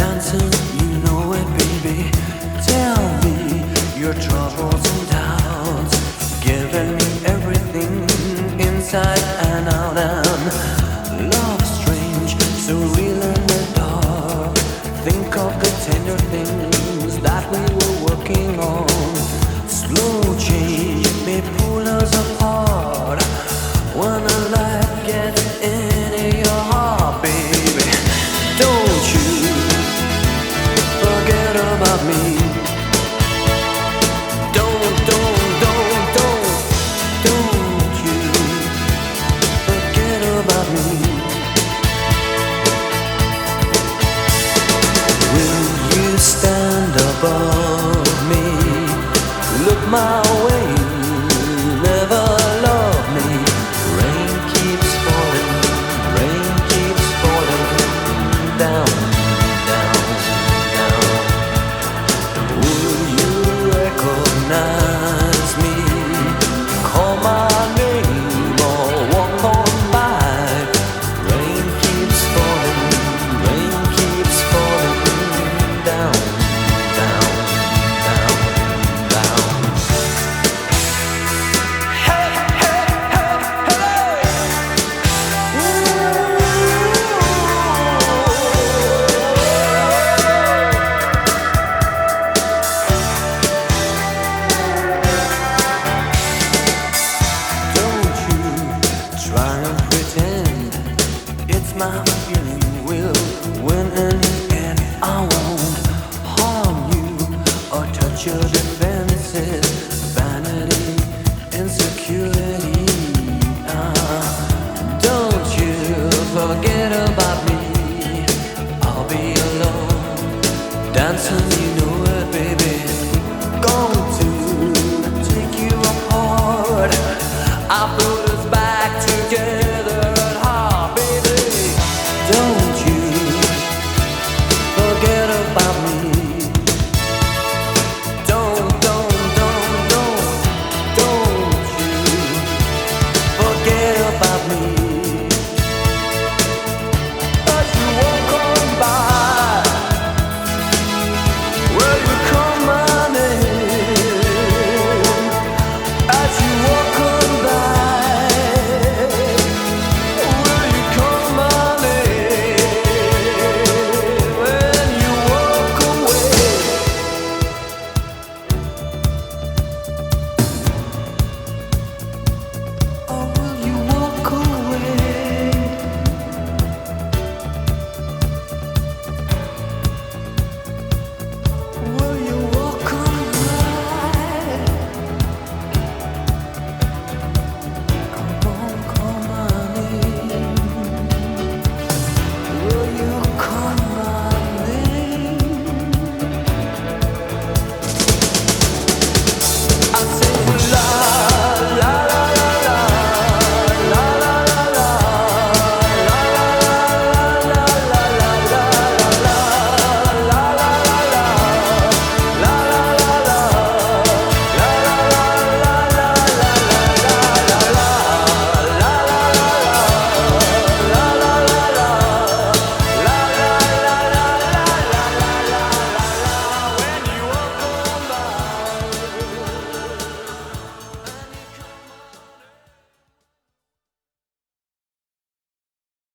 dancing, you know it, baby. Tell me your troubles and doubts. Giving me everything inside and out. And you my feeling will win in the end. I won't harm you or touch you.